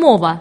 мова.